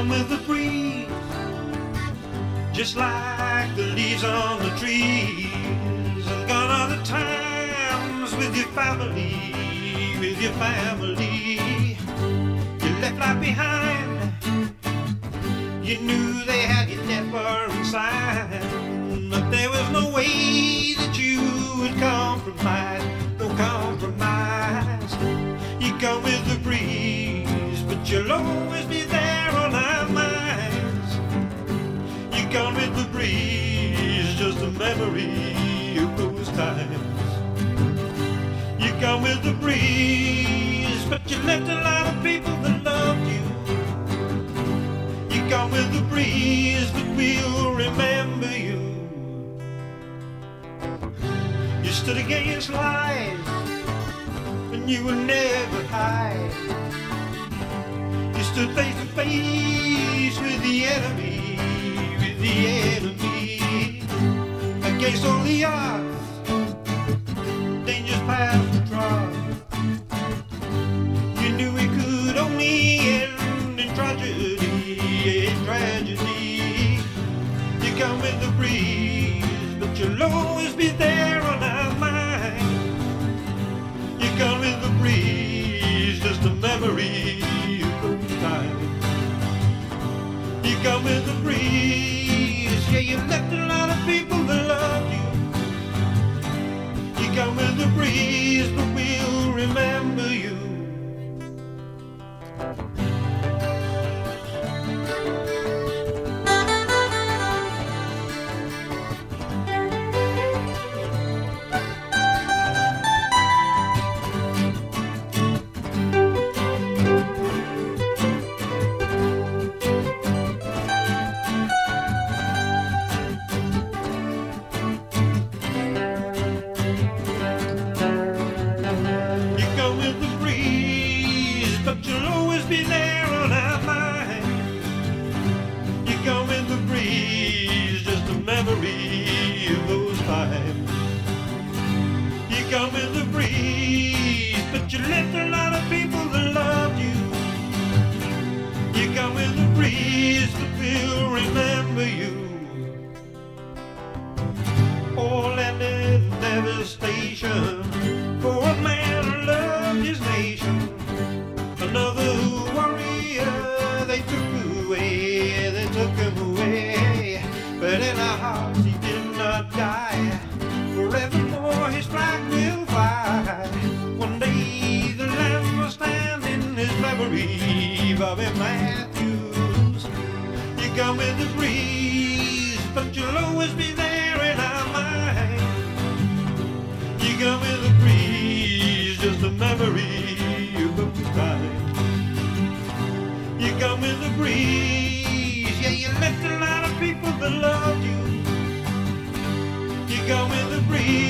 come with the breeze, just like the leaves on the trees. And gone are the times with your family, with your family. You left life behind. You knew they had you far inside, but there was no way that you would compromise. No compromise. You come with the breeze, but you'll always be there memory of those times. You come with the breeze, but you left a lot of people that loved you. You come with the breeze, but we'll remember you. You stood against lies, and you will never hide. You stood face to face with the enemy, come with the breeze, but you'll always be there With the breeze, but you'll always be there on our mind. You come with the breeze, just a memory of those times. You come with the breeze, but you left a lot of people that loved you. You come with the breeze, but we'll remember you. All ended in devastation He did not die. Forevermore his flag will fly. One day the land will stand in his memory, Bobby Mathews. You come with the breeze, but you'll always be there in our mind. You come with the breeze, just a memory of. You come with the breeze, yeah, you left a lot of people that loved you go in the breeze.